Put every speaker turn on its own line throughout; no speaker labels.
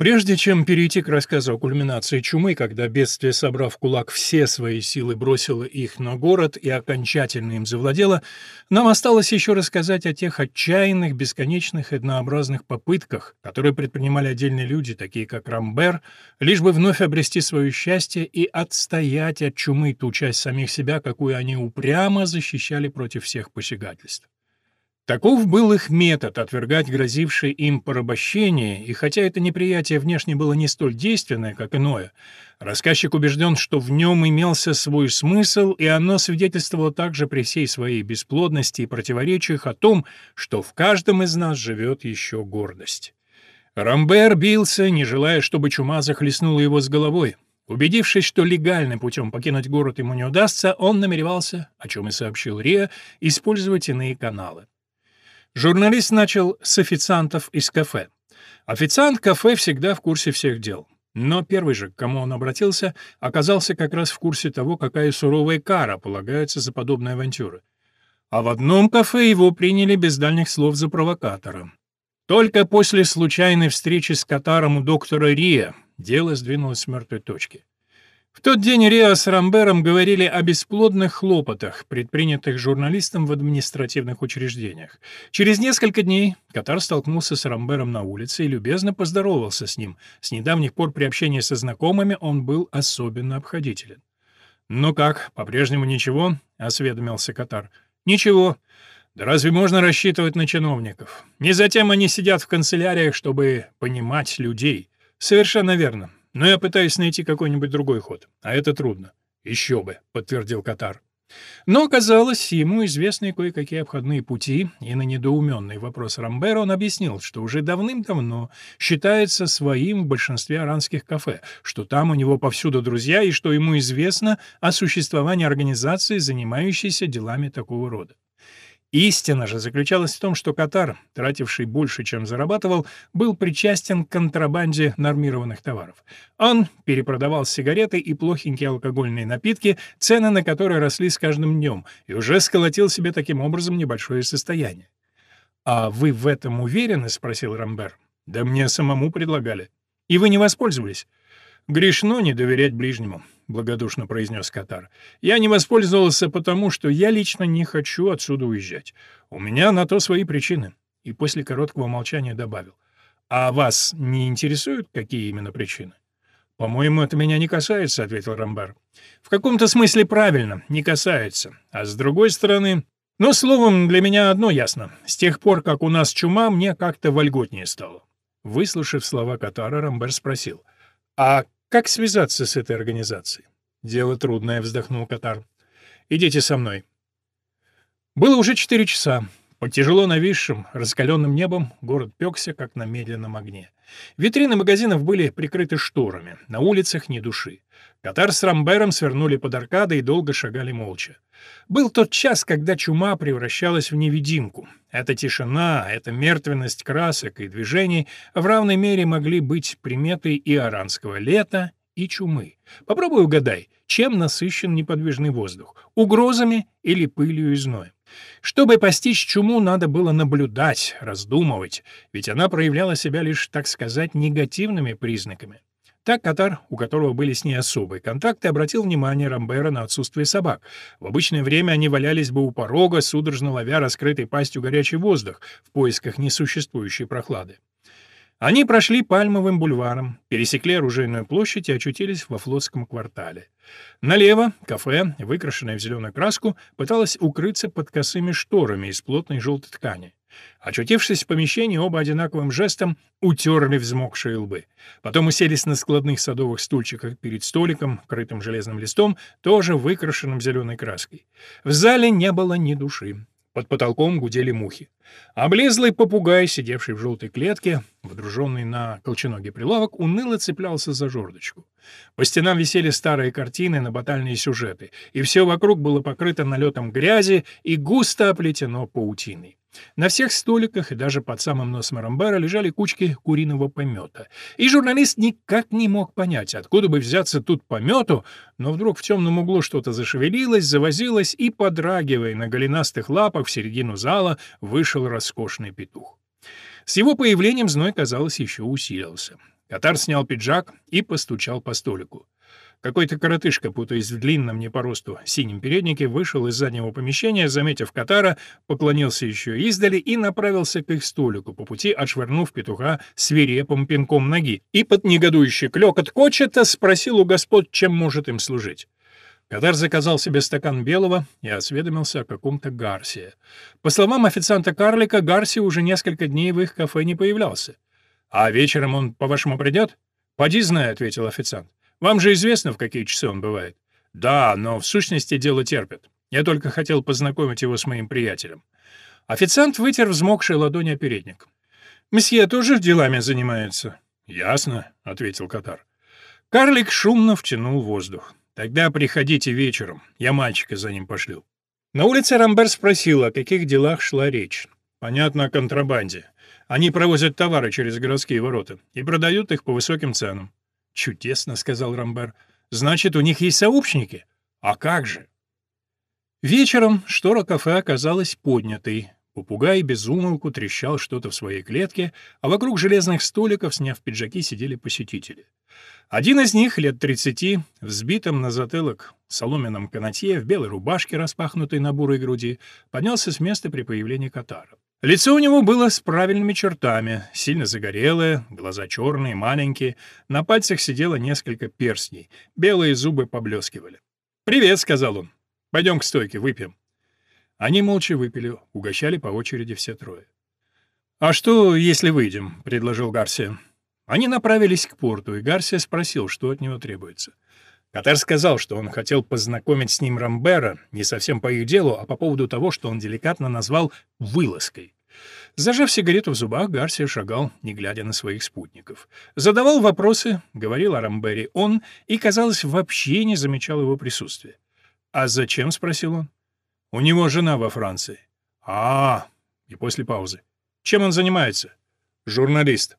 Прежде чем перейти к рассказу о кульминации чумы, когда бедствие, собрав кулак все свои силы, бросило их на город и окончательно им завладело, нам осталось еще рассказать о тех отчаянных, бесконечных однообразных попытках, которые предпринимали отдельные люди, такие как Рамбер, лишь бы вновь обрести свое счастье и отстоять от чумы ту часть самих себя, какую они упрямо защищали против всех посягательств. Таков был их метод отвергать грозившее им порабощение, и хотя это неприятие внешне было не столь действенное, как иное, рассказчик убежден, что в нем имелся свой смысл, и оно свидетельствовало также при всей своей бесплодности и противоречиях о том, что в каждом из нас живет еще гордость. Рамбер бился, не желая, чтобы чума захлестнула его с головой. Убедившись, что легальным путем покинуть город ему не удастся, он намеревался, о чем и сообщил Риа, использовать иные каналы. Журналист начал с официантов из кафе. Официант кафе всегда в курсе всех дел. Но первый же, к кому он обратился, оказался как раз в курсе того, какая суровая кара полагается за подобные авантюры. А в одном кафе его приняли без дальних слов за провокатора. Только после случайной встречи с Катаром у доктора Рия дело сдвинулось с мертвой точки. В тот день Риа с Рамбером говорили о бесплодных хлопотах, предпринятых журналистом в административных учреждениях. Через несколько дней Катар столкнулся с Рамбером на улице и любезно поздоровался с ним. С недавних пор при общении со знакомыми он был особенно обходителен. «Ну как, по-прежнему ничего?» — осведомился Катар. «Ничего. Да разве можно рассчитывать на чиновников? Не затем они сидят в канцеляриях, чтобы понимать людей. Совершенно верно. Но я пытаюсь найти какой-нибудь другой ход, а это трудно. Еще бы, подтвердил Катар. Но оказалось, ему известны кое-какие обходные пути, и на недоуменный вопрос Рамбера он объяснил, что уже давным-давно считается своим в большинстве аранских кафе, что там у него повсюду друзья и что ему известно о существовании организации, занимающейся делами такого рода. Истина же заключалась в том, что Катар, тративший больше, чем зарабатывал, был причастен к контрабанде нормированных товаров. Он перепродавал сигареты и плохенькие алкогольные напитки, цены на которые росли с каждым днем, и уже сколотил себе таким образом небольшое состояние. «А вы в этом уверены?» — спросил Рамбер. «Да мне самому предлагали». «И вы не воспользовались?» «Грешно не доверять ближнему благодушно произнес Катар. Я не воспользовался потому, что я лично не хочу отсюда уезжать. У меня на то свои причины. И после короткого молчания добавил: А вас не интересуют какие именно причины? По-моему, это меня не касается, ответил Рамбар. В каком-то смысле правильно, не касается. А с другой стороны, ну, словом, для меня одно ясно. С тех пор, как у нас чума, мне как-то вольготнее стало. Выслушав слова Катара, Рамбер спросил: "А как связаться с этой организацией? Дело трудное, вздохнул Катар. Идите со мной. Было уже четыре часа. Под тяжело нависшим, раскаленным небом город пекся, как на медленном огне. Витрины магазинов были прикрыты шторами, на улицах ни души. Катар с Рамбером свернули под аркадой и долго шагали молча. Был тот час, когда чума превращалась в невидимку. Эта тишина, эта мертвенность красок и движений в равной мере могли быть приметой и аранского лета, и чумы. Попробуй угадай, чем насыщен неподвижный воздух — угрозами или пылью и зноем. Чтобы постичь чуму, надо было наблюдать, раздумывать, ведь она проявляла себя лишь, так сказать, негативными признаками. Так Катар, у которого были с ней особые контакты, обратил внимание Рамбера на отсутствие собак. В обычное время они валялись бы у порога, судорожно ловя раскрытой пастью горячий воздух в поисках несуществующей прохлады. Они прошли Пальмовым бульваром, пересекли оружейную площадь и очутились во флотском квартале. Налево кафе, выкрашенное в зеленую краску, пыталось укрыться под косыми шторами из плотной желтой ткани. Очутившись в помещении, оба одинаковым жестом утерли взмокшие лбы. Потом уселись на складных садовых стульчиках перед столиком, крытым железным листом, тоже выкрашенным зеленой краской. В зале не было ни души. Под потолком гудели мухи. Облезлый попугай, сидевший в желтой клетке, водруженный на колченогий прилавок, уныло цеплялся за жердочку. По стенам висели старые картины на батальные сюжеты, и все вокруг было покрыто налетом грязи и густо оплетено паутиной. На всех столиках и даже под самым носом Рамбара лежали кучки куриного помета. И журналист никак не мог понять, откуда бы взяться тут помету, но вдруг в темном углу что-то зашевелилось, завозилось, и, подрагивая на голенастых лапах в середину зала, вышел роскошный петух. С его появлением зной, казалось, еще усилился. Катар снял пиджак и постучал по столику. Какой-то коротышка, путаясь в длинном не по росту синем переднике, вышел из заднего помещения, заметив Катара, поклонился еще издали и направился к их столику, по пути отшвырнув петуха свирепым пинком ноги, и под негодующий клёкот кочета спросил у господ, чем может им служить. Катар заказал себе стакан белого и осведомился о каком-то Гарсии. По словам официанта Карлика, Гарси уже несколько дней в их кафе не появлялся. «А вечером он, по-вашему, придет?» «Поди знай», — ответил официант. Вам же известно, в какие часы он бывает. Да, но в сущности дело терпит. Я только хотел познакомить его с моим приятелем. Официант вытер взмокшие ладони о передник. «Месье тоже делами занимается?» «Ясно», — ответил Катар. Карлик шумно втянул воздух. «Тогда приходите вечером, я мальчика за ним пошлю». На улице Рамбер спросил, о каких делах шла речь. «Понятно, о контрабанде. Они провозят товары через городские ворота и продают их по высоким ценам. «Чудесно», — сказал Рамбер. «Значит, у них есть сообщники? А как же?» Вечером штора кафе оказалась поднятой. Попугай без умолку трещал что-то в своей клетке, а вокруг железных столиков, сняв пиджаки, сидели посетители. Один из них, лет тридцати, взбитым на затылок соломенном канатье, в белой рубашке, распахнутой на бурой груди, поднялся с места при появлении Катара. Лицо у него было с правильными чертами, сильно загорелое, глаза черные, маленькие, на пальцах сидело несколько перстней, белые зубы поблескивали. «Привет», — сказал он. «Пойдем к стойке, выпьем». Они молча выпили, угощали по очереди все трое. «А что, если выйдем?» — предложил Гарсия. Они направились к порту, и Гарсия спросил, что от него требуется. Катар сказал, что он хотел познакомить с ним Рамбера, не совсем по их делу, а по поводу того, что он деликатно назвал «вылазкой». Зажав сигарету в зубах, Гарсия шагал, не глядя на своих спутников. Задавал вопросы, говорил о Рамбере он, и, казалось, вообще не замечал его присутствия. «А зачем?» — спросил он. «У него жена во Франции». «А, -а, -а и после паузы. «Чем он занимается?» «Журналист».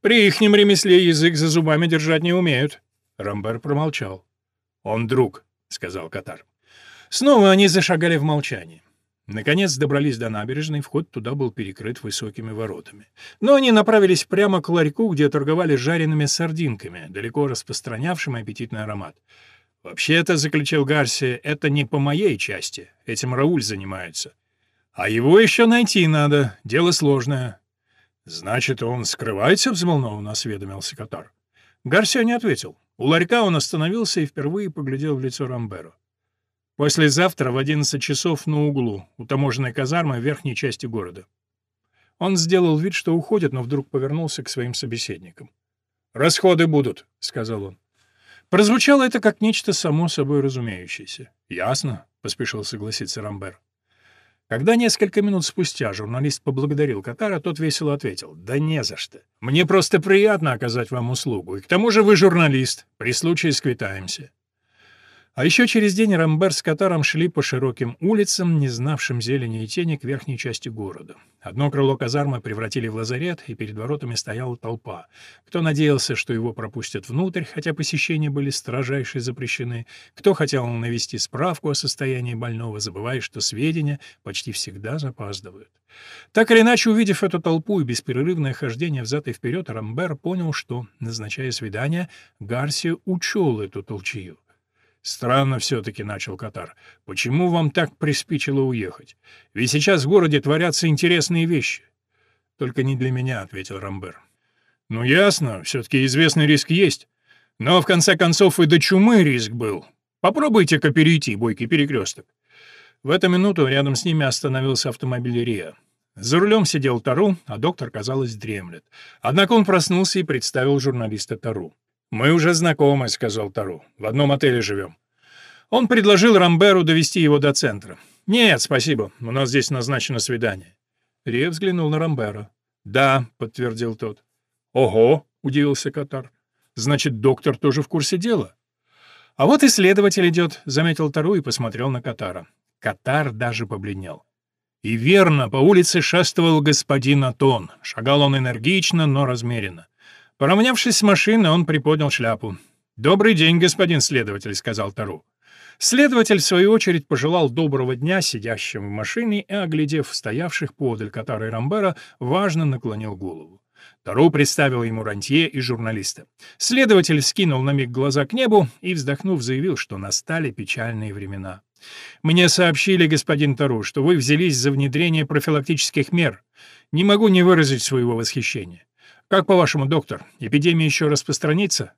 «При ихнем ремесле язык за зубами держать не умеют». Рамбер промолчал. «Он друг», — сказал Катар. Снова они зашагали в молчании. Наконец добрались до набережной, вход туда был перекрыт высокими воротами. Но они направились прямо к ларьку, где торговали жареными сардинками, далеко распространявшим аппетитный аромат. «Вообще-то», — заключил Гарсия, — «это не по моей части. Этим Рауль занимается. А его еще найти надо. Дело сложное». «Значит, он скрывается?» — взволнованно осведомился Катар. Гарсия не ответил. У ларька он остановился и впервые поглядел в лицо Рамберу. «Послезавтра в одиннадцать часов на углу, у таможенной казармы в верхней части города». Он сделал вид, что уходит, но вдруг повернулся к своим собеседникам. «Расходы будут», — сказал он. Прозвучало это как нечто само собой разумеющееся. «Ясно», — поспешил согласиться Рамбер. Когда несколько минут спустя журналист поблагодарил Катара, тот весело ответил, «Да не за что. Мне просто приятно оказать вам услугу, и к тому же вы журналист. При случае сквитаемся». А еще через день Рамбер с Катаром шли по широким улицам, не знавшим зелени и тени к верхней части города. Одно крыло казармы превратили в лазарет, и перед воротами стояла толпа. Кто надеялся, что его пропустят внутрь, хотя посещения были строжайше запрещены, кто хотел навести справку о состоянии больного, забывая, что сведения почти всегда запаздывают. Так или иначе, увидев эту толпу и беспрерывное хождение взад и вперед, Рамбер понял, что, назначая свидание, Гарсия учел эту толчью. «Странно все-таки», — начал Катар. «Почему вам так приспичило уехать? Ведь сейчас в городе творятся интересные вещи». «Только не для меня», — ответил Рамбер. «Ну, ясно, все-таки известный риск есть. Но, в конце концов, и до чумы риск был. Попробуйте-ка перейти, бойкий перекресток». В эту минуту рядом с ними остановился автомобиль Риа. За рулем сидел Тару, а доктор, казалось, дремлет. Однако он проснулся и представил журналиста Тару. «Мы уже знакомы», — сказал Тару. «В одном отеле живем». Он предложил Рамберу довести его до центра. «Нет, спасибо, у нас здесь назначено свидание». Рия взглянул на Рамбера. «Да», — подтвердил тот. «Ого», — удивился Катар. «Значит, доктор тоже в курсе дела?» «А вот исследователь идет», — заметил Тару и посмотрел на Катара. Катар даже побледнел. И верно, по улице шествовал господин Атон. Шагал он энергично, но размеренно. Поравнявшись с машиной, он приподнял шляпу. «Добрый день, господин следователь», — сказал Тару. Следователь, в свою очередь, пожелал доброго дня сидящим в машине и, оглядев стоявших подаль Катара и Рамбера, важно наклонил голову. Тару представил ему рантье и журналиста. Следователь скинул на миг глаза к небу и, вздохнув, заявил, что настали печальные времена. «Мне сообщили, господин Тару, что вы взялись за внедрение профилактических мер. Не могу не выразить своего восхищения. Как по-вашему, доктор, эпидемия еще распространится?»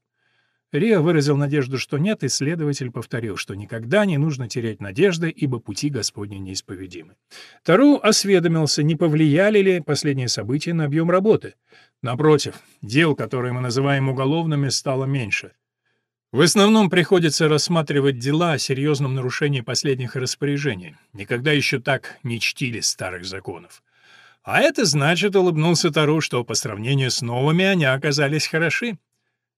Рио выразил надежду, что нет, и следователь повторил, что никогда не нужно терять надежды, ибо пути Господни неисповедимы. Тару осведомился, не повлияли ли последние события на объем работы. Напротив, дел, которые мы называем уголовными, стало меньше. В основном приходится рассматривать дела о серьезном нарушении последних распоряжений. Никогда еще так не чтили старых законов. А это значит, улыбнулся Тару, что по сравнению с новыми они оказались хороши.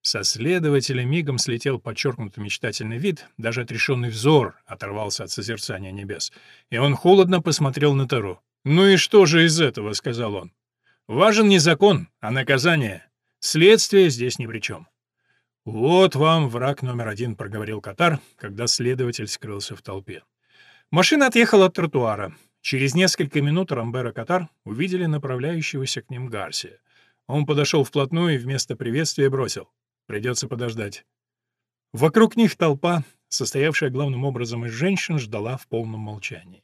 Со следователя мигом слетел подчеркнутый мечтательный вид, даже отрешенный взор оторвался от созерцания небес, и он холодно посмотрел на Тару. «Ну и что же из этого?» — сказал он. «Важен не закон, а наказание. Следствие здесь ни при чем». «Вот вам враг номер один», — проговорил Катар, когда следователь скрылся в толпе. Машина отъехала от тротуара. Через несколько минут Рамбер и Катар увидели направляющегося к ним Гарсия. Он подошел вплотную и вместо приветствия бросил. Придется подождать. Вокруг них толпа, состоявшая главным образом из женщин, ждала в полном молчании.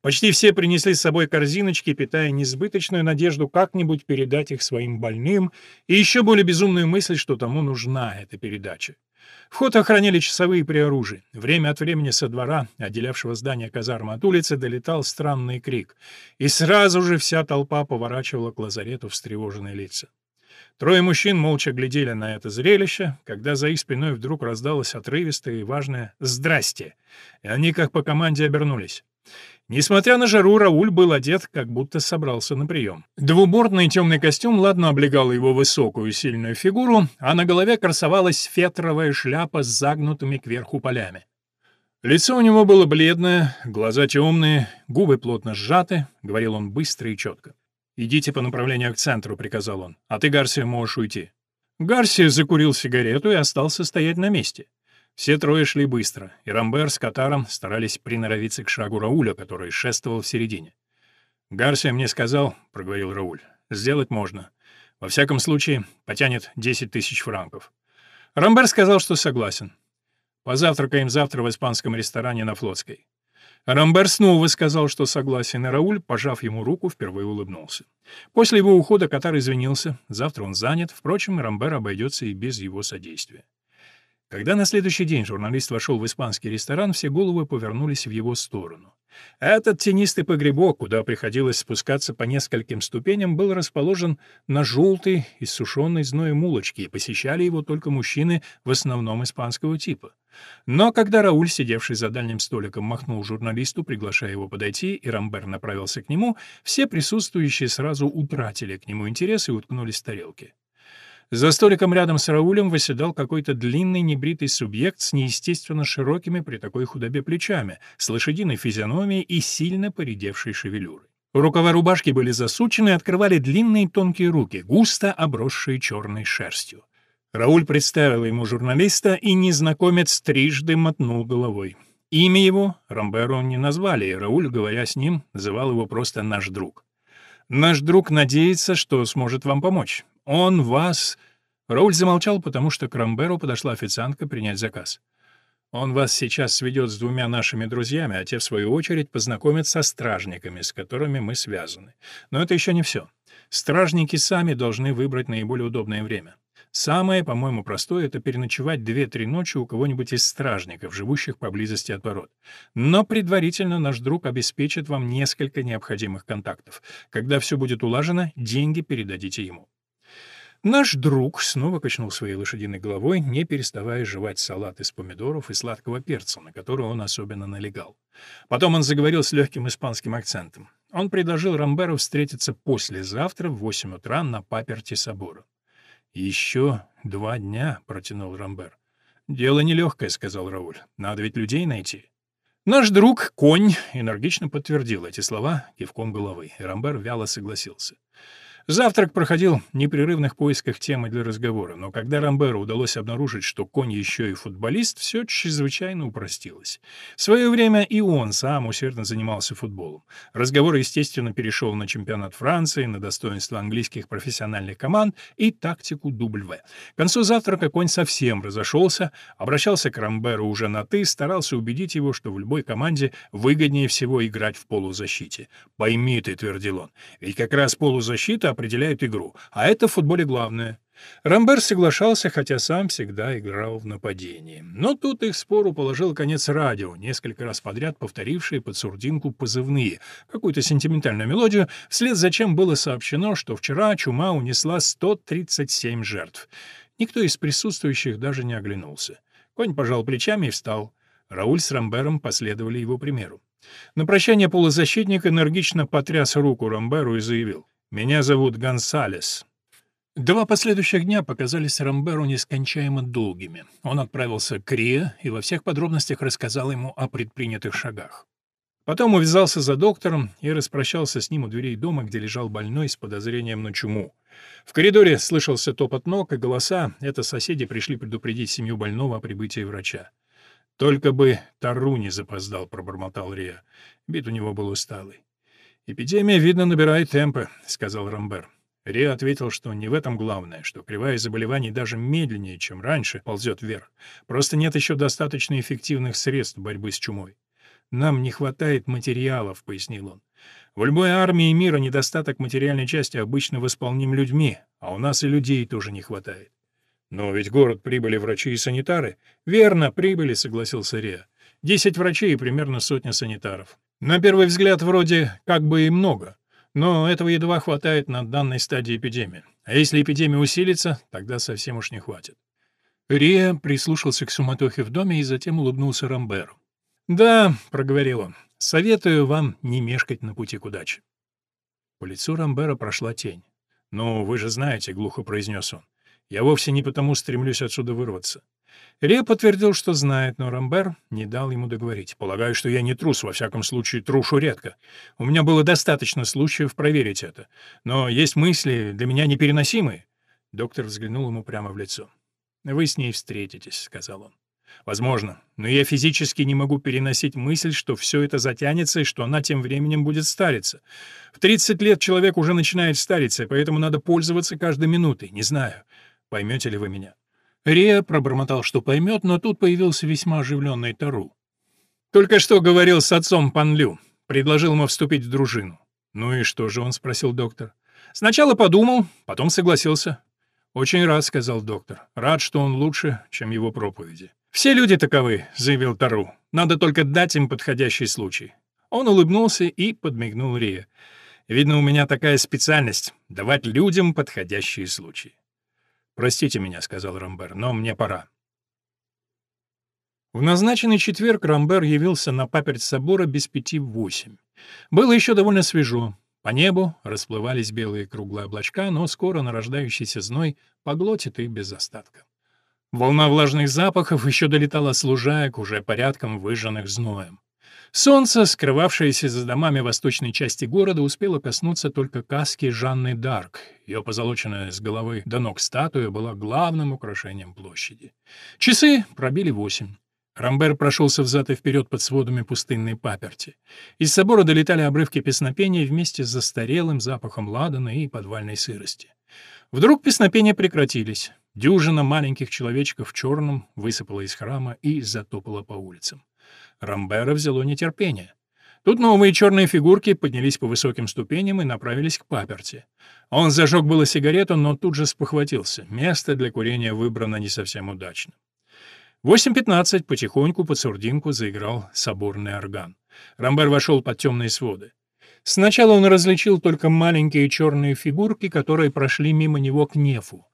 Почти все принесли с собой корзиночки, питая несбыточную надежду как-нибудь передать их своим больным, и еще более безумную мысль, что тому нужна эта передача. Вход охраняли часовые при оружии. Время от времени со двора, отделявшего здание казармы от улицы, долетал странный крик. И сразу же вся толпа поворачивала к лазарету встревоженные лица. Трое мужчин молча глядели на это зрелище, когда за их спиной вдруг раздалось отрывистое и важное «Здрасте!», и они как по команде обернулись. Несмотря на жару, Рауль был одет, как будто собрался на прием. Двубортный темный костюм ладно облегал его высокую сильную фигуру, а на голове красовалась фетровая шляпа с загнутыми кверху полями. Лицо у него было бледное, глаза темные, губы плотно сжаты, говорил он быстро и четко. «Идите по направлению к центру», — приказал он. «А ты, Гарсия, можешь уйти». Гарсия закурил сигарету и остался стоять на месте. Все трое шли быстро, и Рамбер с Катаром старались приноровиться к шагу Рауля, который шествовал в середине. «Гарсия мне сказал», — проговорил Рауль, — «сделать можно. Во всяком случае, потянет 10 тысяч франков». Рамбер сказал, что согласен. «Позавтракаем завтра в испанском ресторане на Флотской. Рамбер снова сказал, что согласен, и Рауль, пожав ему руку, впервые улыбнулся. После его ухода Катар извинился, завтра он занят, впрочем, Рамбер обойдется и без его содействия. Когда на следующий день журналист вошел в испанский ресторан, все головы повернулись в его сторону. Этот тенистый погребок, куда приходилось спускаться по нескольким ступеням, был расположен на желтой, иссушенной зноем улочке, и посещали его только мужчины в основном испанского типа. Но когда Рауль, сидевший за дальним столиком, махнул журналисту, приглашая его подойти, и Рамбер направился к нему, все присутствующие сразу утратили к нему интерес и уткнулись в тарелки. За столиком рядом с Раулем восседал какой-то длинный небритый субъект с неестественно широкими при такой худобе плечами, с лошадиной физиономией и сильно поредевшей шевелюрой. Рукава рубашки были засучены и открывали длинные тонкие руки, густо обросшие черной шерстью. Рауль представил ему журналиста, и незнакомец трижды мотнул головой. Имя его Рамберу не назвали, и Рауль, говоря с ним, называл его просто «наш друг». «Наш друг надеется, что сможет вам помочь. Он вас...» Рауль замолчал, потому что к Рамберу подошла официантка принять заказ. «Он вас сейчас сведет с двумя нашими друзьями, а те, в свою очередь, познакомят со стражниками, с которыми мы связаны. Но это еще не все. Стражники сами должны выбрать наиболее удобное время. Самое, по-моему, простое — это переночевать две-три ночи у кого-нибудь из стражников, живущих поблизости от ворот. Но предварительно наш друг обеспечит вам несколько необходимых контактов. Когда все будет улажено, деньги передадите ему. Наш друг снова качнул своей лошадиной головой, не переставая жевать салат из помидоров и сладкого перца, на который он особенно налегал. Потом он заговорил с легким испанским акцентом. Он предложил Рамберу встретиться послезавтра в 8 утра на паперти собора. «Еще два дня», — протянул Рамбер. «Дело нелегкое», — сказал Рауль. «Надо ведь людей найти». Наш друг, конь, энергично подтвердил эти слова кивком головы, и Рамбер вяло согласился. Завтрак проходил в непрерывных поисках темы для разговора, но когда Рамберу удалось обнаружить, что конь еще и футболист, все чрезвычайно упростилось. В свое время и он сам усердно занимался футболом. Разговор, естественно, перешел на чемпионат Франции, на достоинство английских профессиональных команд и тактику дубль В. К концу завтрака конь совсем разошелся, обращался к Рамберу уже на «ты», старался убедить его, что в любой команде выгоднее всего играть в полузащите. «Пойми ты», — твердил он, — «ведь как раз полузащита определяют игру, а это в футболе главное. Рамбер соглашался, хотя сам всегда играл в нападении. Но тут их спору положил конец радио, несколько раз подряд повторившие под сурдинку позывные, какую-то сентиментальную мелодию, вслед за чем было сообщено, что вчера чума унесла 137 жертв. Никто из присутствующих даже не оглянулся. Конь пожал плечами и встал. Рауль с Рамбером последовали его примеру. На прощание полузащитник энергично потряс руку Рамберу и заявил меня зовут Гонсалес». Два последующих дня показались Рамберу нескончаемо долгими. Он отправился к Рио и во всех подробностях рассказал ему о предпринятых шагах. Потом увязался за доктором и распрощался с ним у дверей дома, где лежал больной с подозрением на чуму. В коридоре слышался топот ног и голоса. Это соседи пришли предупредить семью больного о прибытии врача. «Только бы Тару не запоздал», — пробормотал Риа. Вид у него был усталый. «Эпидемия, видно, набирает темпы», — сказал Рамбер. Риа ответил, что не в этом главное, что кривая заболеваний даже медленнее, чем раньше, ползет вверх. Просто нет еще достаточно эффективных средств борьбы с чумой. «Нам не хватает материалов», — пояснил он. «В любой армии мира недостаток материальной части обычно восполним людьми, а у нас и людей тоже не хватает». «Но ведь город прибыли врачи и санитары». «Верно, прибыли», — согласился Риа. «Десять врачей и примерно сотня санитаров. На первый взгляд, вроде как бы и много, но этого едва хватает на данной стадии эпидемии. А если эпидемия усилится, тогда совсем уж не хватит. Рия прислушался к суматохе в доме и затем улыбнулся Рамберу. «Да», — проговорил он, — «советую вам не мешкать на пути к удаче». По лицу Рамбера прошла тень. «Ну, вы же знаете», — глухо произнес он, — «я вовсе не потому стремлюсь отсюда вырваться. Ре подтвердил, что знает, но Рамбер не дал ему договорить. «Полагаю, что я не трус, во всяком случае, трушу редко. У меня было достаточно случаев проверить это. Но есть мысли, для меня непереносимые». Доктор взглянул ему прямо в лицо. «Вы с ней встретитесь», — сказал он. «Возможно, но я физически не могу переносить мысль, что все это затянется и что она тем временем будет стариться. В 30 лет человек уже начинает стариться, поэтому надо пользоваться каждой минутой. Не знаю, поймете ли вы меня». Рия пробормотал, что поймет, но тут появился весьма оживленный Тару. «Только что говорил с отцом Пан Лю. Предложил ему вступить в дружину». «Ну и что же он?» — спросил доктор. «Сначала подумал, потом согласился». «Очень рад», — сказал доктор. «Рад, что он лучше, чем его проповеди». «Все люди таковы», — заявил Тару. «Надо только дать им подходящий случай». Он улыбнулся и подмигнул Рия. «Видно, у меня такая специальность — давать людям подходящие случаи». «Простите меня», — сказал Рамбер, — «но мне пора». В назначенный четверг Рамбер явился на паперть собора без пяти в восемь. Было еще довольно свежо. По небу расплывались белые круглые облачка, но скоро нарождающийся зной поглотит их без остатка. Волна влажных запахов еще долетала с лужаек, уже порядком выжженных зноем. Солнце, скрывавшееся за домами восточной части города, успело коснуться только каски Жанны Дарк. Ее позолоченная с головы до ног статуя была главным украшением площади. Часы пробили восемь. Рамбер прошелся взад и вперед под сводами пустынной паперти. Из собора долетали обрывки песнопения вместе с застарелым запахом ладана и подвальной сырости. Вдруг песнопения прекратились. Дюжина маленьких человечков в черном высыпала из храма и затопала по улицам. Рамбера взяло нетерпение. Тут новые черные фигурки поднялись по высоким ступеням и направились к паперти. Он зажег было сигарету, но тут же спохватился. Место для курения выбрано не совсем удачно. В 8.15 потихоньку под сурдинку заиграл соборный орган. Рамбер вошел под темные своды. Сначала он различил только маленькие черные фигурки, которые прошли мимо него к нефу.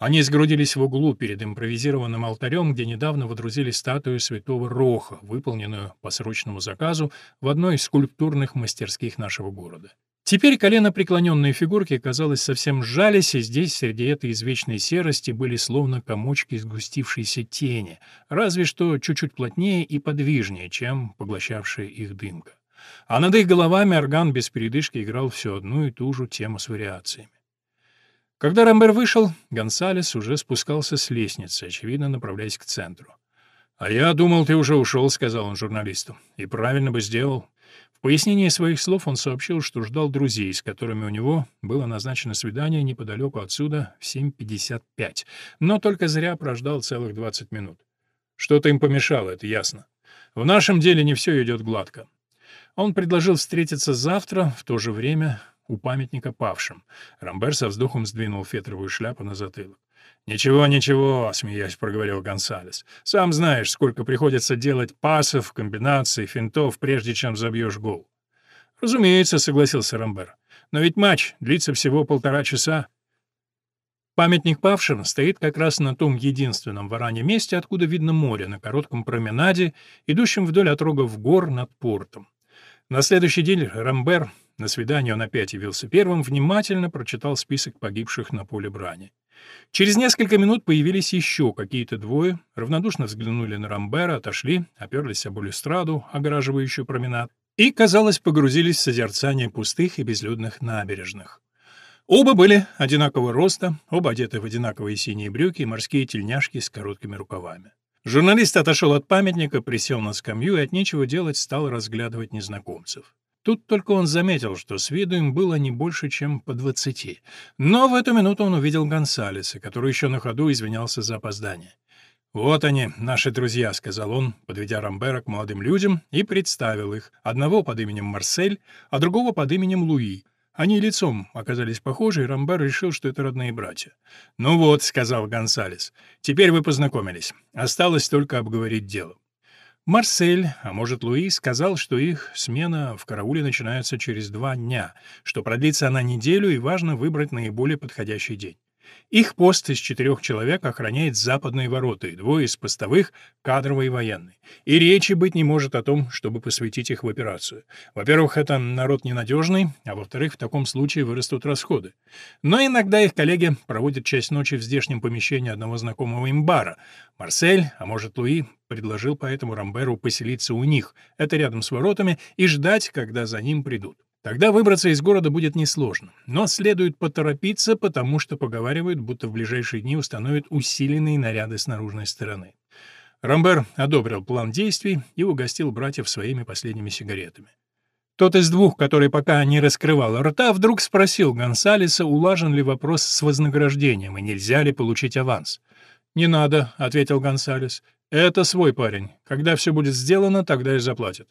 Они сгрудились в углу перед импровизированным алтарем, где недавно водрузили статую святого Роха, выполненную по срочному заказу в одной из скульптурных мастерских нашего города. Теперь колено преклоненные фигурки, казалось, совсем сжались, и здесь, среди этой извечной серости, были словно комочки сгустившейся тени, разве что чуть-чуть плотнее и подвижнее, чем поглощавшая их дымка. А над их головами орган без передышки играл всю одну и ту же тему с вариациями. Когда Рамбер вышел, Гонсалес уже спускался с лестницы, очевидно, направляясь к центру. «А я думал, ты уже ушел», — сказал он журналисту. «И правильно бы сделал». В пояснении своих слов он сообщил, что ждал друзей, с которыми у него было назначено свидание неподалеку отсюда в 7.55, но только зря прождал целых 20 минут. Что-то им помешало, это ясно. В нашем деле не все идет гладко. Он предложил встретиться завтра в то же время у памятника павшим. Рамбер со вздохом сдвинул фетровую шляпу на затылок. «Ничего, ничего», — смеясь проговорил Гонсалес. «Сам знаешь, сколько приходится делать пасов, комбинаций, финтов, прежде чем забьешь гол». «Разумеется», — согласился Рамбер. «Но ведь матч длится всего полтора часа». Памятник павшим стоит как раз на том единственном в Аране месте, откуда видно море, на коротком променаде, идущем вдоль отрогов гор над портом. На следующий день Рамбер, на свидание он опять явился первым, внимательно прочитал список погибших на поле брани. Через несколько минут появились еще какие-то двое, равнодушно взглянули на Рамбера, отошли, оперлись об балюстраду, огораживающую променад, и, казалось, погрузились в созерцание пустых и безлюдных набережных. Оба были одинакового роста, оба одеты в одинаковые синие брюки и морские тельняшки с короткими рукавами. Журналист отошел от памятника, присел на скамью и от нечего делать стал разглядывать незнакомцев. Тут только он заметил, что с виду им было не больше, чем по двадцати. Но в эту минуту он увидел Гонсалеса, который еще на ходу извинялся за опоздание. «Вот они, наши друзья», — сказал он, подведя Рамбера к молодым людям, и представил их, одного под именем Марсель, а другого под именем Луи, они лицом оказались похожи, и Рамбер решил, что это родные братья. «Ну вот», — сказал Гонсалес, — «теперь вы познакомились. Осталось только обговорить дело». Марсель, а может Луи, сказал, что их смена в карауле начинается через два дня, что продлится она неделю и важно выбрать наиболее подходящий день. Их пост из четырех человек охраняет западные ворота, и двое из постовых — кадровые и военные. И речи быть не может о том, чтобы посвятить их в операцию. Во-первых, это народ ненадежный, а во-вторых, в таком случае вырастут расходы. Но иногда их коллеги проводят часть ночи в здешнем помещении одного знакомого им бара. Марсель, а может Луи, предложил поэтому Рамберу поселиться у них, это рядом с воротами, и ждать, когда за ним придут. Тогда выбраться из города будет несложно, но следует поторопиться, потому что поговаривают, будто в ближайшие дни установят усиленные наряды с наружной стороны. Рамбер одобрил план действий и угостил братьев своими последними сигаретами. Тот из двух, который пока не раскрывал рта, вдруг спросил Гонсалеса, улажен ли вопрос с вознаграждением и нельзя ли получить аванс. «Не надо», — ответил Гонсалес. «Это свой парень. Когда все будет сделано, тогда и заплатят».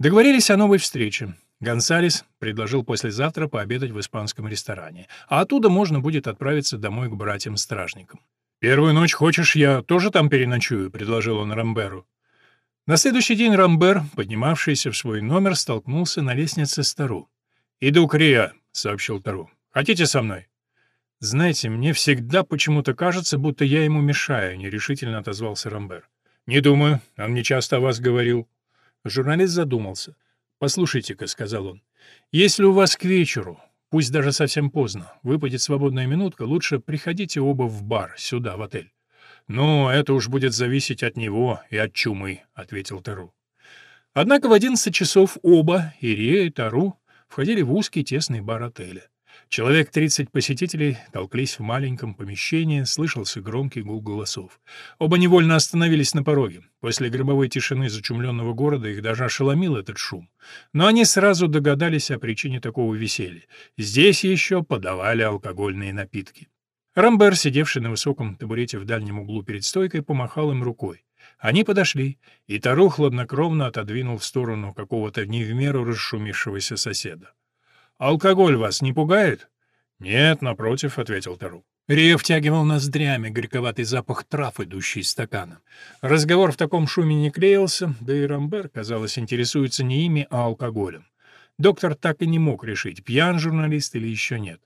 Договорились о новой встрече. Гонсалес предложил послезавтра пообедать в испанском ресторане, а оттуда можно будет отправиться домой к братьям-стражникам. «Первую ночь хочешь, я тоже там переночую», — предложил он Рамберу. На следующий день Рамбер, поднимавшийся в свой номер, столкнулся на лестнице с Тару. «Иду к Риа», — сообщил Тару. «Хотите со мной?» «Знаете, мне всегда почему-то кажется, будто я ему мешаю», — нерешительно отозвался Рамбер. «Не думаю, он не часто о вас говорил». Журналист задумался. «Послушайте-ка», — сказал он, — «если у вас к вечеру, пусть даже совсем поздно, выпадет свободная минутка, лучше приходите оба в бар, сюда, в отель». «Ну, это уж будет зависеть от него и от чумы», — ответил Тару. Однако в одиннадцать часов оба, Ирия и Тару, входили в узкий тесный бар отеля. Человек 30 посетителей толклись в маленьком помещении, слышался громкий гул голосов. Оба невольно остановились на пороге. После гробовой тишины зачумленного города их даже ошеломил этот шум. Но они сразу догадались о причине такого веселья. Здесь еще подавали алкогольные напитки. Рамбер, сидевший на высоком табурете в дальнем углу перед стойкой, помахал им рукой. Они подошли, и Тару хладнокровно отодвинул в сторону какого-то не в меру расшумевшегося соседа. «Алкоголь вас не пугает?» «Нет, напротив», — ответил Тару. Рия втягивал ноздрями горьковатый запах трав, идущий из стакана. Разговор в таком шуме не клеился, да и Рамбер, казалось, интересуется не ими, а алкоголем. Доктор так и не мог решить, пьян журналист или еще нет.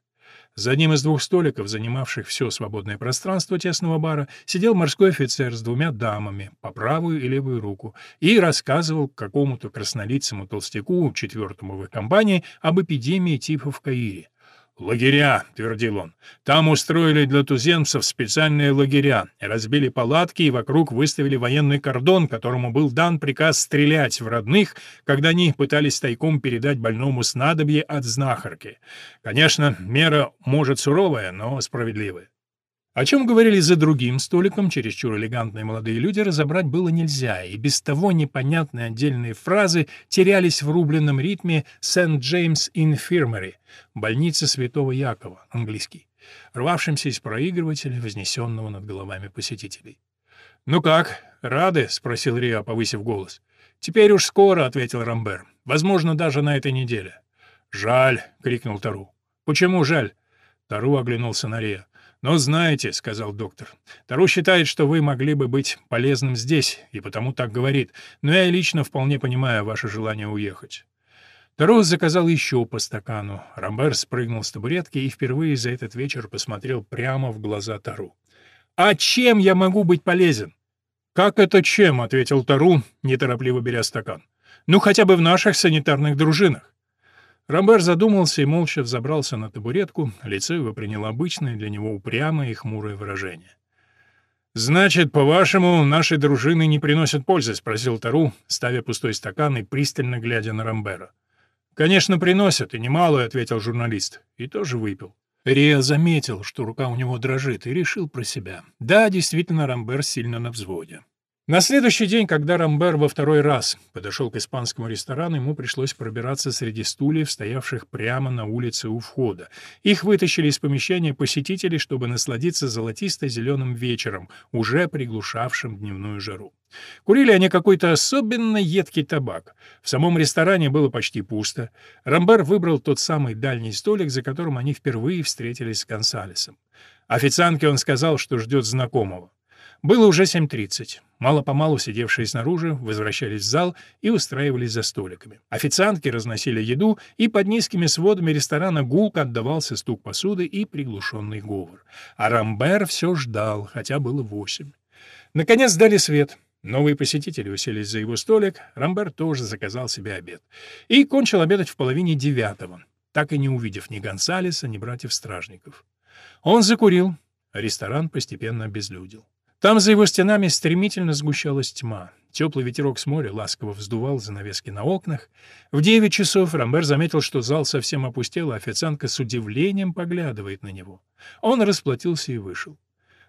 За одним из двух столиков, занимавших все свободное пространство тесного бара, сидел морской офицер с двумя дамами, по правую и левую руку, и рассказывал какому-то краснолицему толстяку, четвертому в их компании, об эпидемии тифа в Каире. «Лагеря», — твердил он. «Там устроили для туземцев специальные лагеря, разбили палатки и вокруг выставили военный кордон, которому был дан приказ стрелять в родных, когда они пытались тайком передать больному снадобье от знахарки. Конечно, мера может суровая, но справедливая. О чем говорили за другим столиком, чересчур элегантные молодые люди, разобрать было нельзя, и без того непонятные отдельные фразы терялись в рубленном ритме «Сент-Джеймс Инфирмари» — больница Святого Якова, английский, рвавшимся из проигрывателя, вознесенного над головами посетителей. «Ну как, рады?» — спросил Рио, повысив голос. «Теперь уж скоро», — ответил Рамбер. «Возможно, даже на этой неделе». «Жаль!» — крикнул Тару. «Почему жаль?» Тару оглянулся на Рио. «Но знаете», — сказал доктор, — «Тару считает, что вы могли бы быть полезным здесь, и потому так говорит, но я лично вполне понимаю ваше желание уехать». Тару заказал еще по стакану. Рамбер спрыгнул с табуретки и впервые за этот вечер посмотрел прямо в глаза Тару. «А чем я могу быть полезен?» «Как это чем?» — ответил Тару, неторопливо беря стакан. «Ну, хотя бы в наших санитарных дружинах. Рамбер задумался и молча взобрался на табуретку, лицо его приняло обычное для него упрямое и хмурое выражение. «Значит, по-вашему, наши дружины не приносят пользы?» — спросил Тару, ставя пустой стакан и пристально глядя на Рамбера. «Конечно, приносят, и немалую», — ответил журналист, и тоже выпил. Риа заметил, что рука у него дрожит, и решил про себя. Да, действительно, Рамбер сильно на взводе. На следующий день, когда Рамбер во второй раз подошел к испанскому ресторану, ему пришлось пробираться среди стульев, стоявших прямо на улице у входа. Их вытащили из помещения посетители, чтобы насладиться золотисто-зеленым вечером, уже приглушавшим дневную жару. Курили они какой-то особенно едкий табак. В самом ресторане было почти пусто. Рамбер выбрал тот самый дальний столик, за которым они впервые встретились с Гонсалесом. Официантке он сказал, что ждет знакомого. Было уже 7.30. Мало-помалу сидевшие снаружи возвращались в зал и устраивались за столиками. Официантки разносили еду, и под низкими сводами ресторана гулко отдавался стук посуды и приглушенный говор. А Рамбер все ждал, хотя было восемь. Наконец дали свет. Новые посетители уселись за его столик, Рамбер тоже заказал себе обед. И кончил обедать в половине девятого, так и не увидев ни Гонсалеса, ни братьев-стражников. Он закурил, ресторан постепенно обезлюдил. Там за его стенами стремительно сгущалась тьма. Теплый ветерок с моря ласково вздувал занавески на окнах. В девять часов Рамбер заметил, что зал совсем опустел, а официантка с удивлением поглядывает на него. Он расплатился и вышел.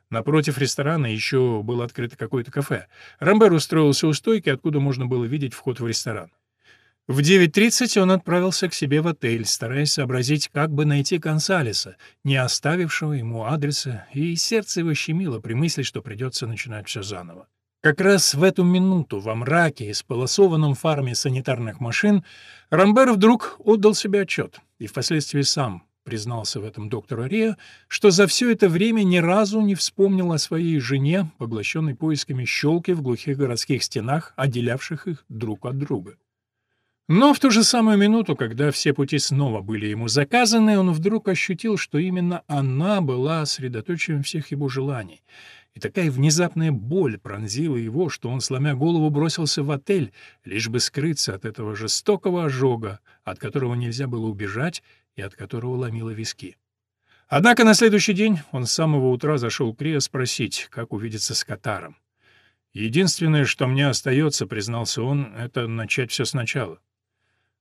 Напротив ресторана еще было открыто какое-то кафе. Рамбер устроился у стойки, откуда можно было видеть вход в ресторан. В 9.30 он отправился к себе в отель, стараясь сообразить, как бы найти Гонсалеса, не оставившего ему адреса, и сердце его щемило при мысли, что придется начинать все заново. Как раз в эту минуту во мраке, исполосованном фарме санитарных машин, Рамбер вдруг отдал себе отчет и впоследствии сам признался в этом доктору Рио, что за все это время ни разу не вспомнил о своей жене, поглощенной поисками щелки в глухих городских стенах, отделявших их друг от друга. Но в ту же самую минуту, когда все пути снова были ему заказаны, он вдруг ощутил, что именно она была средоточием всех его желаний. И такая внезапная боль пронзила его, что он, сломя голову, бросился в отель, лишь бы скрыться от этого жестокого ожога, от которого нельзя было убежать и от которого ломило виски. Однако на следующий день он с самого утра зашел к Рио спросить, как увидеться с Катаром. «Единственное, что мне остается, — признался он, — это начать все сначала.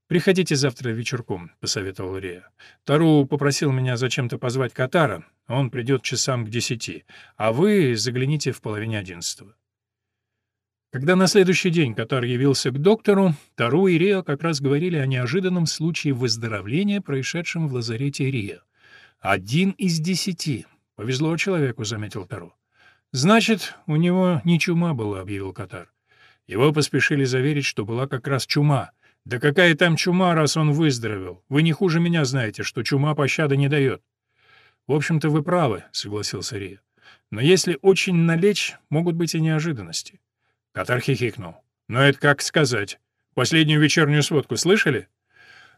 «Приходите завтра вечерком», — посоветовал Рея. «Тару попросил меня зачем-то позвать Катара. Он придет часам к десяти, а вы загляните в половине одиннадцатого». Когда на следующий день Катар явился к доктору, Тару и Рио как раз говорили о неожиданном случае выздоровления, происшедшем в лазарете Рио. «Один из десяти. Повезло человеку», — заметил Тару. «Значит, у него не чума была», — объявил Катар. Его поспешили заверить, что была как раз чума — «Да какая там чума, раз он выздоровел? Вы не хуже меня знаете, что чума пощады не дает». «В общем-то, вы правы», — согласился Рия. «Но если очень налечь, могут быть и неожиданности». Катар хихикнул. «Но это как сказать? Последнюю вечернюю сводку слышали?»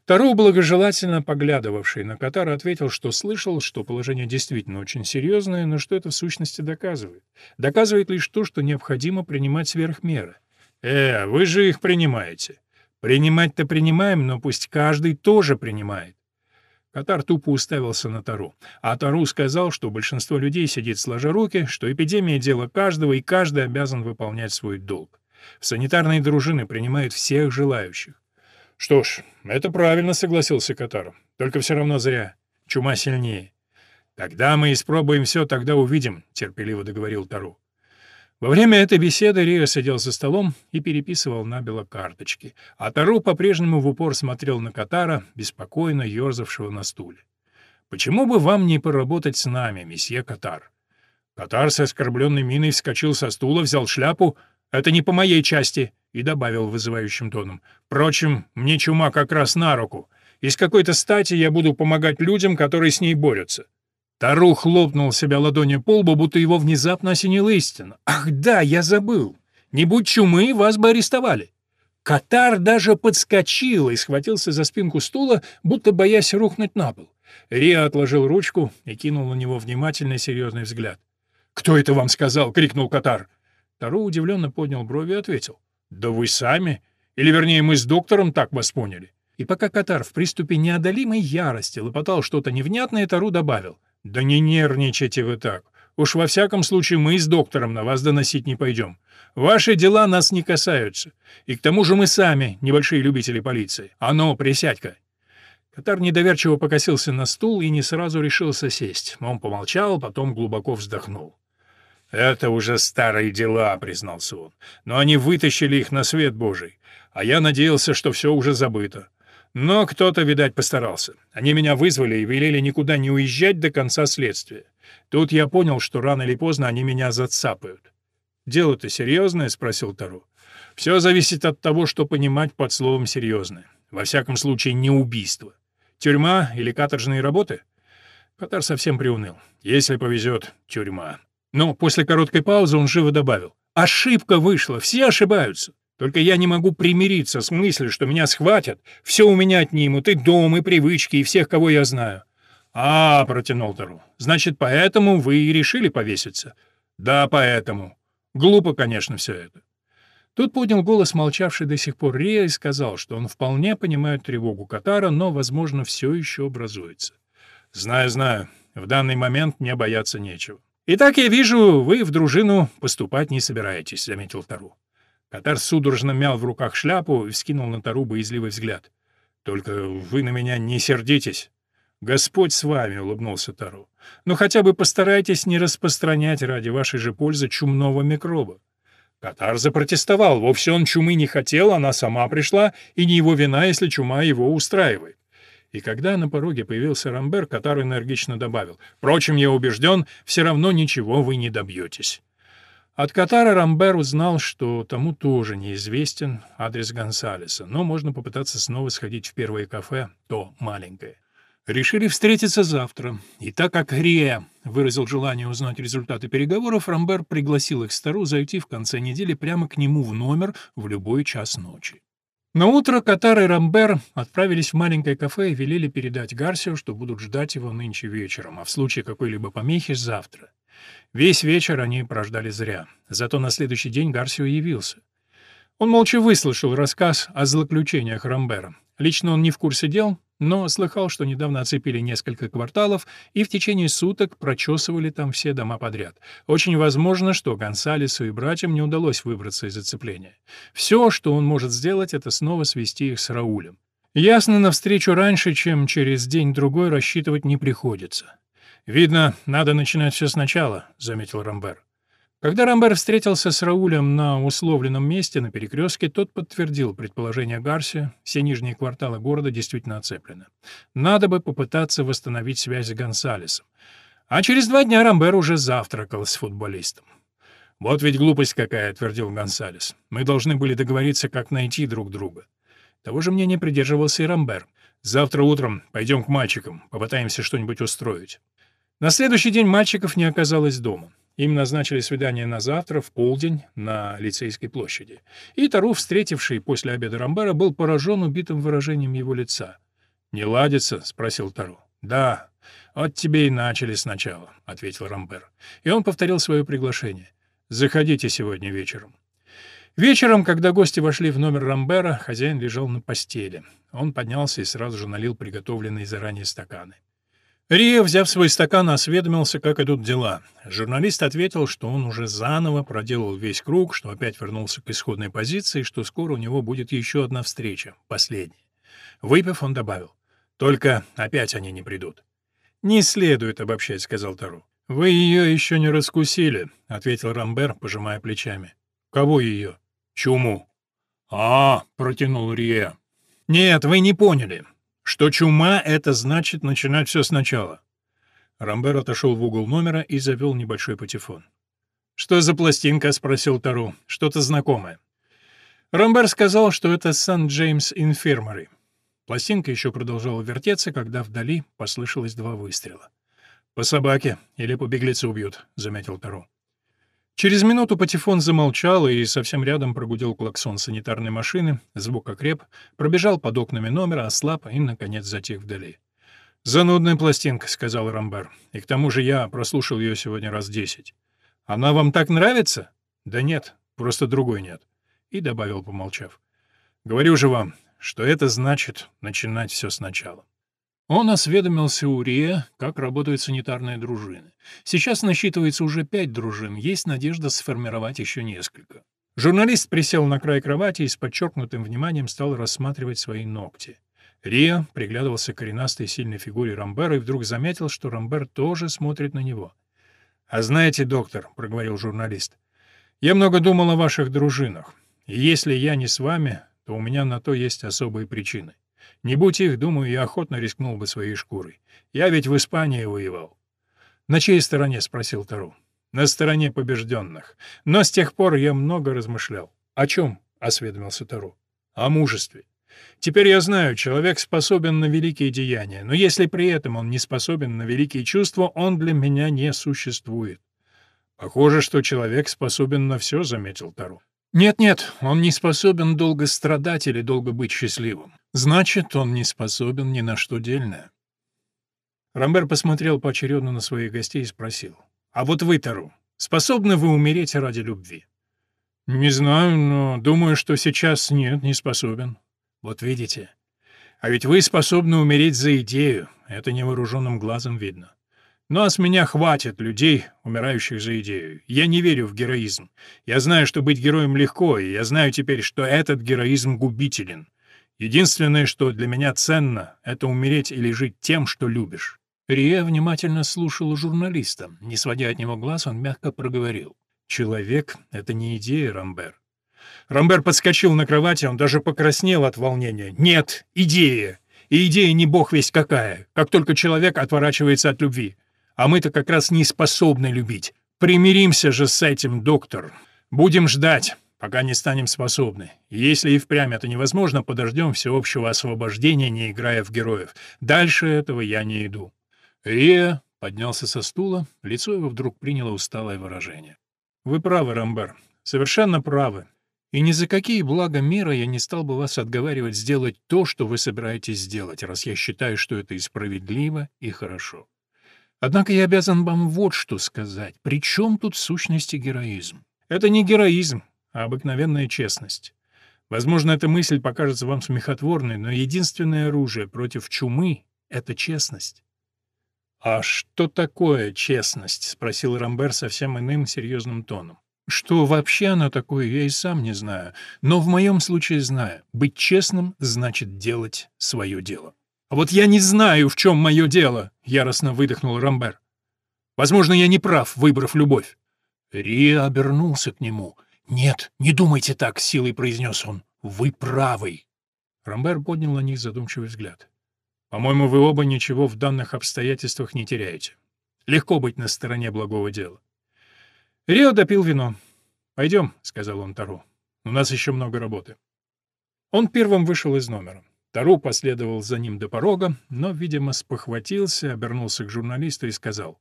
Тару, благожелательно поглядывавший на Катара, ответил, что слышал, что положение действительно очень серьезное, но что это в сущности доказывает. Доказывает лишь то, что необходимо принимать сверхмеры. «Э, вы же их принимаете. Принимать-то принимаем, но пусть каждый тоже принимает. Катар тупо уставился на Тару. А Тару сказал, что большинство людей сидит сложа руки, что эпидемия — дело каждого, и каждый обязан выполнять свой долг. В санитарные дружины принимают всех желающих. «Что ж, это правильно», — согласился Катар. «Только все равно зря. Чума сильнее». «Тогда мы испробуем все, тогда увидим», — терпеливо договорил Тару. Во время этой беседы Рио сидел за столом и переписывал набело карточки, а Тару по-прежнему в упор смотрел на Катара, беспокойно ерзавшего на стуле. «Почему бы вам не поработать с нами, месье Катар?» Катар с оскорбленной миной вскочил со стула, взял шляпу. «Это не по моей части», — и добавил вызывающим тоном. «Впрочем, мне чума как раз на руку. Из какой-то стати я буду помогать людям, которые с ней борются». Тару хлопнул себя ладонью по лбу, будто его внезапно осенила истина. «Ах да, я забыл! Не будь чумы, вас бы арестовали!» Катар даже подскочил и схватился за спинку стула, будто боясь рухнуть на пол. Риа отложил ручку и кинул на него внимательный серьезный взгляд. «Кто это вам сказал?» — крикнул Катар. Тару удивленно поднял брови и ответил. «Да вы сами. Или, вернее, мы с доктором так вас поняли». И пока Катар в приступе неодолимой ярости лопотал что-то невнятное, Тару добавил. «Да не нервничайте вы так. Уж во всяком случае мы с доктором на вас доносить не пойдем. Ваши дела нас не касаются. И к тому же мы сами небольшие любители полиции. А ну, присядь-ка». Катар недоверчиво покосился на стул и не сразу решился сесть. Он помолчал, потом глубоко вздохнул. «Это уже старые дела», — признался он. «Но они вытащили их на свет Божий. А я надеялся, что все уже забыто. Но кто-то, видать, постарался. Они меня вызвали и велели никуда не уезжать до конца следствия. Тут я понял, что рано или поздно они меня зацапают. «Дело-то серьезное?» — спросил Тару. «Все зависит от того, что понимать под словом «серьезное». Во всяком случае, не убийство. Тюрьма или каторжные работы?» Катар совсем приуныл. «Если повезет, тюрьма». Но после короткой паузы он живо добавил. «Ошибка вышла, все ошибаются. Только я не могу примириться с мыслью, что меня схватят, все у меня отнимут, и дом, и привычки, и всех, кого я знаю. «А, — протянул Тару, — значит, поэтому вы и решили повеситься?» «Да, поэтому. Глупо, конечно, все это». Тут поднял голос молчавший до сих пор Рия и сказал, что он вполне понимает тревогу Катара, но, возможно, все еще образуется. «Знаю, знаю. В данный момент мне бояться нечего». «Итак, я вижу, вы в дружину поступать не собираетесь», — заметил Тару. Катар судорожно мял в руках шляпу и вскинул на Тару боязливый взгляд. «Только вы на меня не сердитесь». «Господь с вами», — улыбнулся Тару. «Но хотя бы постарайтесь не распространять ради вашей же пользы чумного микроба». Катар запротестовал. Вовсе он чумы не хотел, она сама пришла, и не его вина, если чума его устраивает. И когда на пороге появился Рамбер, Катар энергично добавил. «Впрочем, я убежден, все равно ничего вы не добьетесь». От Катара Рамбер узнал, что тому тоже неизвестен адрес Гонсалеса, но можно попытаться снова сходить в первое кафе, то маленькое. Решили встретиться завтра, и так как Рия выразил желание узнать результаты переговоров, Рамбер пригласил их стару зайти в конце недели прямо к нему в номер в любой час ночи. На утро Катар и Рамбер отправились в маленькое кафе и велели передать Гарсию, что будут ждать его нынче вечером, а в случае какой-либо помехи — завтра. Весь вечер они прождали зря. Зато на следующий день Гарсио явился. Он молча выслушал рассказ о злоключениях Рамбера. Лично он не в курсе дел, но слыхал, что недавно оцепили несколько кварталов и в течение суток прочесывали там все дома подряд. Очень возможно, что Гонсалесу и братьям не удалось выбраться из оцепления. Все, что он может сделать, это снова свести их с Раулем. Ясно, на встречу раньше, чем через день-другой рассчитывать не приходится. «Видно, надо начинать все сначала», — заметил Рамбер. Когда Рамбер встретился с Раулем на условленном месте на перекрестке, тот подтвердил предположение Гарси, все нижние кварталы города действительно оцеплены. Надо бы попытаться восстановить связь с Гонсалесом. А через два дня Рамбер уже завтракал с футболистом. «Вот ведь глупость какая», — твердил Гонсалес. «Мы должны были договориться, как найти друг друга». Того же мнения придерживался и Рамбер. «Завтра утром пойдем к мальчикам, попытаемся что-нибудь устроить». На следующий день мальчиков не оказалось дома. Им назначили свидание на завтра, в полдень, на Лицейской площади. И Тару, встретивший после обеда Рамбера, был поражен убитым выражением его лица. «Не ладится?» — спросил Тару. «Да, от тебе и начали сначала», — ответил Рамбер. И он повторил свое приглашение. «Заходите сегодня вечером». Вечером, когда гости вошли в номер Рамбера, хозяин лежал на постели. Он поднялся и сразу же налил приготовленные заранее стаканы. Рио, взяв свой стакан, осведомился, как идут дела. Журналист ответил, что он уже заново проделал весь круг, что опять вернулся к исходной позиции, что скоро у него будет еще одна встреча, последняя. Выпив, он добавил, «Только опять они не придут». «Не следует обобщать», — сказал Тару. «Вы ее еще не раскусили», — ответил Рамбер, пожимая плечами. «Кого ее?» «Чуму». «А, — протянул Рие. «Нет, вы не поняли что чума — это значит начинать все сначала. Рамбер отошел в угол номера и завел небольшой патефон. «Что за пластинка?» — спросил Тару. «Что-то знакомое». Рамбер сказал, что это Сан-Джеймс Инфермари. Пластинка еще продолжала вертеться, когда вдали послышалось два выстрела. «По собаке или по беглеце убьют», — заметил Тару. Через минуту патефон замолчал, и совсем рядом прогудел клаксон санитарной машины, звук окреп, пробежал под окнами номера, ослаб и, наконец, затих вдали. «Занудная пластинка», — сказал Рамбер, — «и к тому же я прослушал ее сегодня раз десять». «Она вам так нравится?» «Да нет, просто другой нет», — и добавил, помолчав. «Говорю же вам, что это значит начинать все сначала». Он осведомился у Рия, как работают санитарные дружины. Сейчас насчитывается уже пять дружин, есть надежда сформировать еще несколько. Журналист присел на край кровати и с подчеркнутым вниманием стал рассматривать свои ногти. Риа приглядывался к коренастой сильной фигуре Рамбера и вдруг заметил, что Рамбер тоже смотрит на него. «А знаете, доктор», — проговорил журналист, — «я много думал о ваших дружинах, и если я не с вами, то у меня на то есть особые причины. Не будь их, думаю, я охотно рискнул бы своей шкурой. Я ведь в Испании воевал. — На чьей стороне? — спросил Тару. — На стороне побежденных. Но с тех пор я много размышлял. — О чем? — осведомился Тару. — О мужестве. Теперь я знаю, человек способен на великие деяния, но если при этом он не способен на великие чувства, он для меня не существует. Похоже, что человек способен на все, — заметил Тару. Нет-нет, он не способен долго страдать или долго быть счастливым. Значит, он не способен ни на что дельное. Рамбер посмотрел поочередно на своих гостей и спросил. «А вот вы, Тару, способны вы умереть ради любви?» «Не знаю, но думаю, что сейчас нет, не способен». «Вот видите. А ведь вы способны умереть за идею, это невооруженным глазом видно. Ну а с меня хватит людей, умирающих за идею. Я не верю в героизм. Я знаю, что быть героем легко, и я знаю теперь, что этот героизм губителен. Единственное, что для меня ценно, это умереть или жить тем, что любишь». Рия внимательно слушала журналиста. Не сводя от него глаз, он мягко проговорил. «Человек — это не идея, Рамбер». Рамбер подскочил на кровати, он даже покраснел от волнения. «Нет, идея! И идея не бог весть какая, как только человек отворачивается от любви. А мы-то как раз не способны любить. Примиримся же с этим, доктор. Будем ждать, пока не станем способны. Если и впрямь это невозможно, подождем всеобщего освобождения, не играя в героев. Дальше этого я не иду». Рия поднялся со стула, лицо его вдруг приняло усталое выражение. «Вы правы, Рамбер, совершенно правы. И ни за какие блага мира я не стал бы вас отговаривать сделать то, что вы собираетесь сделать, раз я считаю, что это и справедливо, и хорошо. Однако я обязан вам вот что сказать. При чем тут в сущности героизм? Это не героизм, а обыкновенная честность. Возможно, эта мысль покажется вам смехотворной, но единственное оружие против чумы — это честность. «А что такое честность?» — спросил Рамбер совсем иным серьезным тоном. «Что вообще она такое, я и сам не знаю, но в моем случае знаю. Быть честным значит делать свое дело». «А вот я не знаю, в чем мое дело!» — яростно выдохнул Рамбер. «Возможно, я не прав, выбрав любовь». Риа обернулся к нему. «Нет, не думайте так», — силой произнес он. «Вы правый». Рамбер поднял на них задумчивый взгляд. «По-моему, вы оба ничего в данных обстоятельствах не теряете. Легко быть на стороне благого дела». Рио допил вино. «Пойдем», — сказал он Тару. «У нас еще много работы». Он первым вышел из номера. Тару последовал за ним до порога, но, видимо, спохватился, обернулся к журналисту и сказал,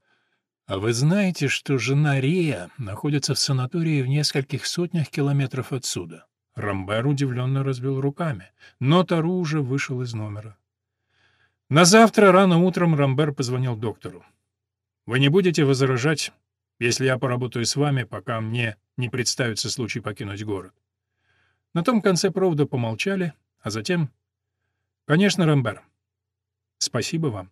«А вы знаете, что жена Рия находится в санатории в нескольких сотнях километров отсюда?» Рамбер удивленно развел руками, но Тару уже вышел из номера. На завтра рано утром Рамбер позвонил доктору. «Вы не будете возражать, если я поработаю с вами, пока мне не представится случай покинуть город?» На том конце провода помолчали, а затем... Конечно, Рамбер. Спасибо вам.